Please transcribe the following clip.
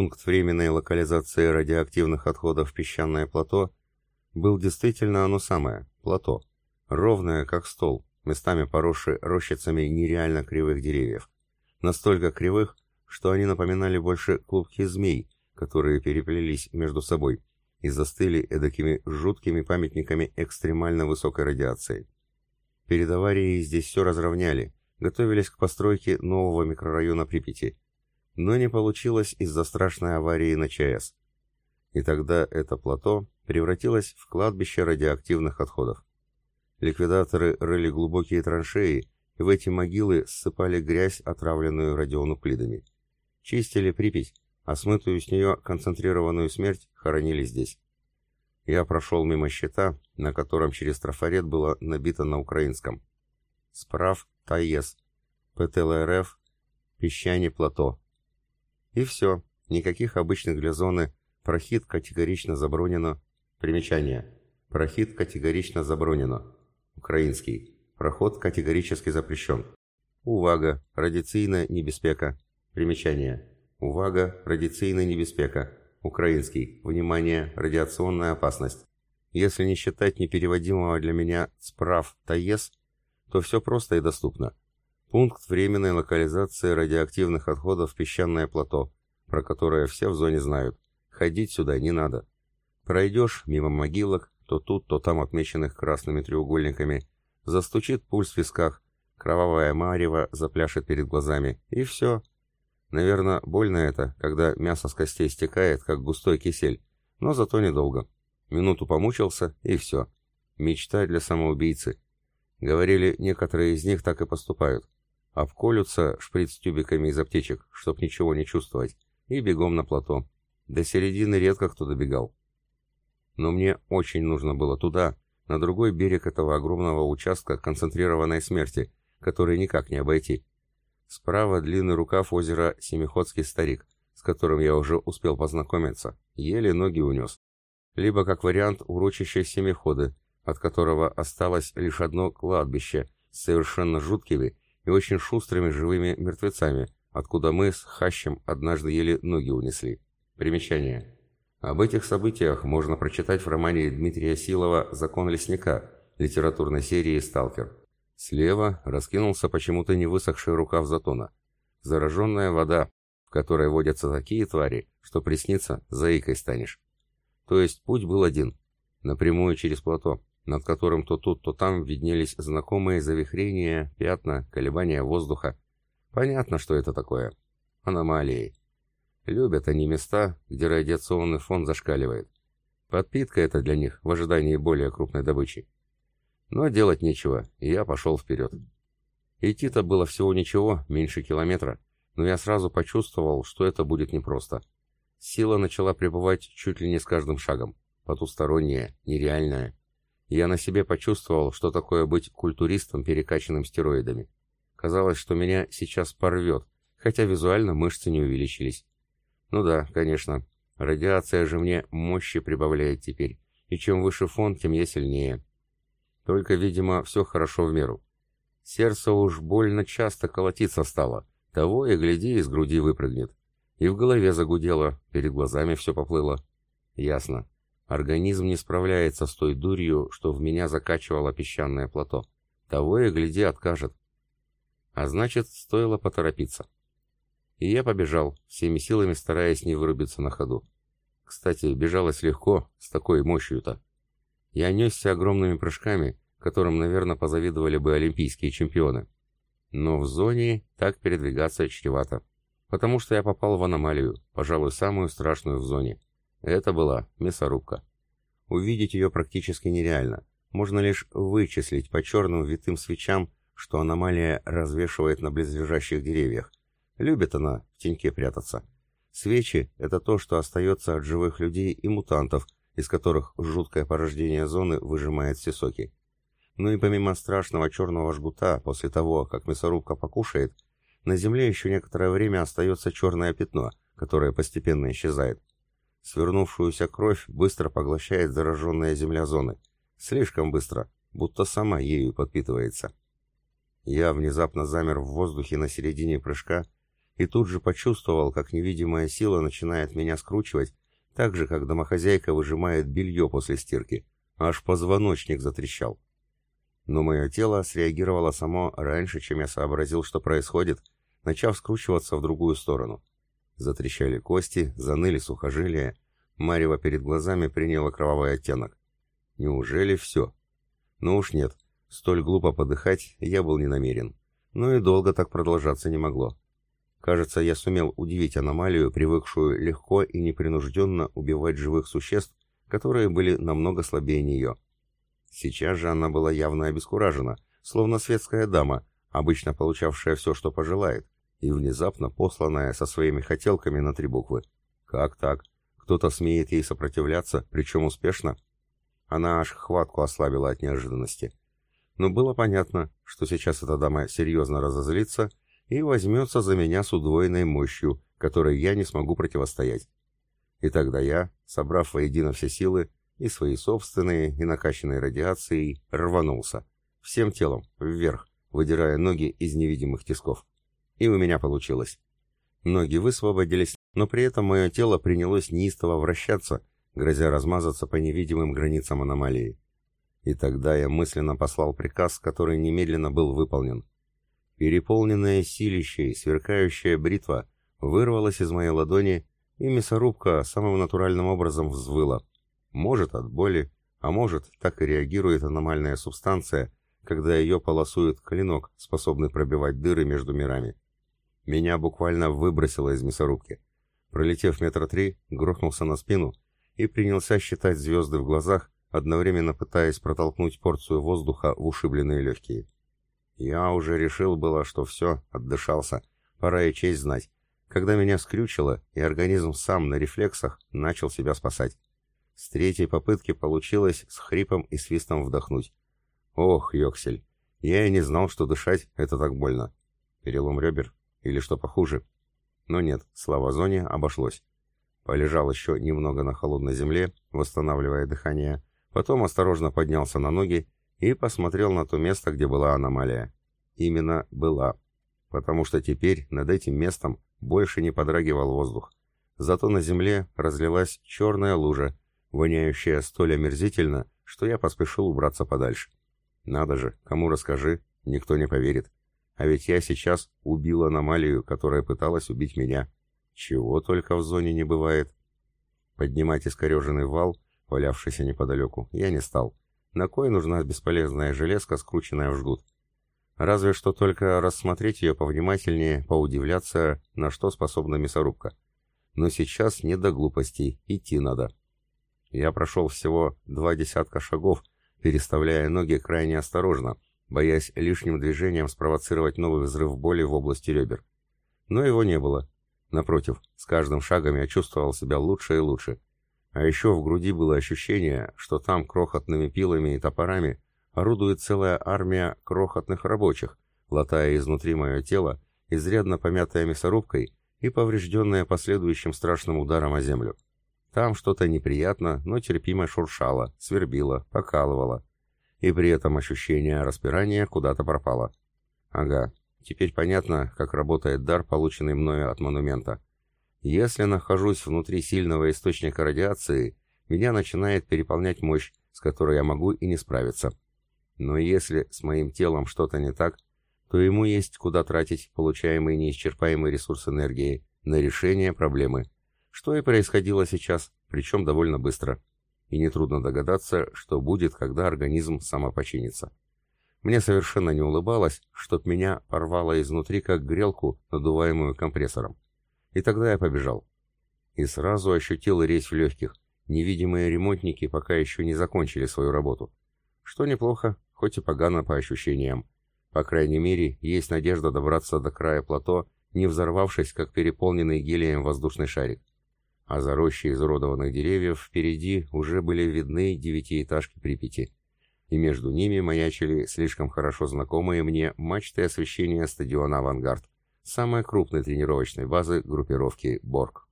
Пункт временной локализации радиоактивных отходов песчаное плато был действительно оно самое, плато, ровное, как стол, местами поросший рощицами нереально кривых деревьев. Настолько кривых, что они напоминали больше клубки змей, которые переплелись между собой и застыли эдакими жуткими памятниками экстремально высокой радиации. Перед аварией здесь все разровняли, готовились к постройке нового микрорайона Припяти, но не получилось из-за страшной аварии на ЧАЭС. И тогда это плато превратилось в кладбище радиоактивных отходов. Ликвидаторы рыли глубокие траншеи и в эти могилы ссыпали грязь, отравленную радионуклидами. Чистили Припять, а смытую с нее концентрированную смерть хоронили здесь. Я прошел мимо щита, на котором через трафарет было набито на украинском. Справ ТАЕС, ПТЛРФ, Песчане плато. И все, никаких обычных для зоны, прохид категорично заборонено. Примечание. Прохид категорично заборонено. Украинский. Проход категорически запрещен. Увага, радиаційна небеспека. Примечание. Увага, радиаційна небеспека. Украинский. Внимание, радиационная опасность. Если не считать непереводимого для меня справ ТАЕС, то все просто и доступно. Пункт временной локализации радиоактивных отходов песчаное плато, про которое все в зоне знают. Ходить сюда не надо. Пройдешь мимо могилок, то тут, то там отмеченных красными треугольниками, застучит пульс в висках, кровавая марево запляшет перед глазами, и все. Наверное, больно это, когда мясо с костей стекает, как густой кисель, но зато недолго. Минуту помучился, и все. Мечта для самоубийцы. Говорили, некоторые из них так и поступают. Обколются шприц-тюбиками из аптечек, чтоб ничего не чувствовать, и бегом на плато. До середины редко кто добегал. Но мне очень нужно было туда, на другой берег этого огромного участка концентрированной смерти, который никак не обойти. Справа длинный рукав озера Семиходский старик, с которым я уже успел познакомиться, еле ноги унес. Либо, как вариант, урочище Семиходы, от которого осталось лишь одно кладбище с совершенно жуткими и очень шустрыми живыми мертвецами, откуда мы с Хащем однажды еле ноги унесли. Примечание. Об этих событиях можно прочитать в романе Дмитрия Силова «Закон лесника» литературной серии «Сталкер». Слева раскинулся почему-то не высохший рукав затона. Зараженная вода, в которой водятся такие твари, что приснится, заикой станешь. То есть путь был один, напрямую через плато, над которым то тут, то там виднелись знакомые завихрения, пятна, колебания воздуха. Понятно, что это такое. Аномалии. Любят они места, где радиационный фон зашкаливает. Подпитка это для них в ожидании более крупной добычи. Но делать нечего, и я пошел вперед. Идти-то было всего ничего, меньше километра, но я сразу почувствовал, что это будет непросто. Сила начала пребывать чуть ли не с каждым шагом, потусторонняя, нереальная. Я на себе почувствовал, что такое быть культуристом, перекачанным стероидами. Казалось, что меня сейчас порвет, хотя визуально мышцы не увеличились. Ну да, конечно, радиация же мне мощи прибавляет теперь, и чем выше фон, тем я сильнее. Только, видимо, все хорошо в меру. Сердце уж больно часто колотиться стало. Того и гляди, из груди выпрыгнет. И в голове загудело, перед глазами все поплыло. Ясно. Организм не справляется с той дурью, что в меня закачивало песчаное плато. Того и гляди откажет. А значит, стоило поторопиться. И я побежал, всеми силами стараясь не вырубиться на ходу. Кстати, бежалось легко, с такой мощью-то. Я несся огромными прыжками, которым, наверное, позавидовали бы олимпийские чемпионы. Но в зоне так передвигаться чревато. Потому что я попал в аномалию, пожалуй, самую страшную в зоне. Это была мясорубка. Увидеть ее практически нереально. Можно лишь вычислить по черным витым свечам, что аномалия развешивает на близлежащих деревьях. Любит она в теньке прятаться. Свечи — это то, что остается от живых людей и мутантов, из которых жуткое порождение зоны выжимает все соки. Ну и помимо страшного черного жгута, после того, как мясорубка покушает, на земле еще некоторое время остается черное пятно, которое постепенно исчезает. Свернувшуюся кровь быстро поглощает зараженная земля зоны. Слишком быстро, будто сама ею подпитывается. Я внезапно замер в воздухе на середине прыжка и тут же почувствовал, как невидимая сила начинает меня скручивать, так же, как домохозяйка выжимает белье после стирки. Аж позвоночник затрещал. Но мое тело среагировало само раньше, чем я сообразил, что происходит, начав скручиваться в другую сторону. Затрещали кости, заныли сухожилия, Марево перед глазами приняло кровавый оттенок. Неужели все? Ну уж нет, столь глупо подыхать я был не намерен. Но и долго так продолжаться не могло. Кажется, я сумел удивить аномалию, привыкшую легко и непринужденно убивать живых существ, которые были намного слабее нее. Сейчас же она была явно обескуражена, словно светская дама, обычно получавшая все, что пожелает, и внезапно посланная со своими хотелками на три буквы. Как так? Кто-то смеет ей сопротивляться, причем успешно. Она аж хватку ослабила от неожиданности. Но было понятно, что сейчас эта дама серьезно разозлится и возьмется за меня с удвоенной мощью, которой я не смогу противостоять. И тогда я, собрав воедино все силы, и свои собственные, и накачанные радиацией, рванулся. Всем телом, вверх, выдирая ноги из невидимых тисков. И у меня получилось. Ноги высвободились, но при этом мое тело принялось неистово вращаться, грозя размазаться по невидимым границам аномалии. И тогда я мысленно послал приказ, который немедленно был выполнен. Переполненная силищей, сверкающая бритва вырвалась из моей ладони, и мясорубка самым натуральным образом взвыла. Может, от боли, а может, так и реагирует аномальная субстанция, когда ее полосует клинок, способный пробивать дыры между мирами. Меня буквально выбросило из мясорубки. Пролетев метра три, грохнулся на спину и принялся считать звезды в глазах, одновременно пытаясь протолкнуть порцию воздуха в ушибленные легкие. Я уже решил было, что все, отдышался, пора и честь знать, когда меня скрючило, и организм сам на рефлексах начал себя спасать. С третьей попытки получилось с хрипом и свистом вдохнуть. Ох, Йоксель, я и не знал, что дышать — это так больно. Перелом ребер? Или что похуже? Но нет, слава зоне обошлось. Полежал еще немного на холодной земле, восстанавливая дыхание, потом осторожно поднялся на ноги и посмотрел на то место, где была аномалия. Именно была. Потому что теперь над этим местом больше не подрагивал воздух. Зато на земле разлилась черная лужа, воняющая столь омерзительно, что я поспешил убраться подальше. Надо же, кому расскажи, никто не поверит. А ведь я сейчас убил аномалию, которая пыталась убить меня. Чего только в зоне не бывает. Поднимать искореженный вал, валявшийся неподалеку, я не стал. На кой нужна бесполезная железка, скрученная в жгут? Разве что только рассмотреть ее повнимательнее, поудивляться, на что способна мясорубка. Но сейчас не до глупостей, идти надо. Я прошел всего два десятка шагов, переставляя ноги крайне осторожно, боясь лишним движением спровоцировать новый взрыв боли в области ребер. Но его не было. Напротив, с каждым шагом я чувствовал себя лучше и лучше. А еще в груди было ощущение, что там крохотными пилами и топорами орудует целая армия крохотных рабочих, латая изнутри мое тело, изрядно помятое мясорубкой и поврежденное последующим страшным ударом о землю. Там что-то неприятно, но терпимо шуршало, свербило, покалывало и при этом ощущение распирания куда-то пропало. Ага, теперь понятно, как работает дар, полученный мною от монумента. Если нахожусь внутри сильного источника радиации, меня начинает переполнять мощь, с которой я могу и не справиться. Но если с моим телом что-то не так, то ему есть куда тратить получаемый неисчерпаемый ресурс энергии на решение проблемы, что и происходило сейчас, причем довольно быстро и нетрудно догадаться, что будет, когда организм самопочинится. Мне совершенно не улыбалось, чтоб меня порвало изнутри, как грелку, надуваемую компрессором. И тогда я побежал. И сразу ощутил резь в легких. Невидимые ремонтники пока еще не закончили свою работу. Что неплохо, хоть и погано по ощущениям. По крайней мере, есть надежда добраться до края плато, не взорвавшись, как переполненный гелием воздушный шарик а за рощей изуродованных деревьев впереди уже были видны девятиэтажки Припяти, и между ними маячили слишком хорошо знакомые мне мачты освещения стадиона «Авангард», самой крупной тренировочной базы группировки «Борг».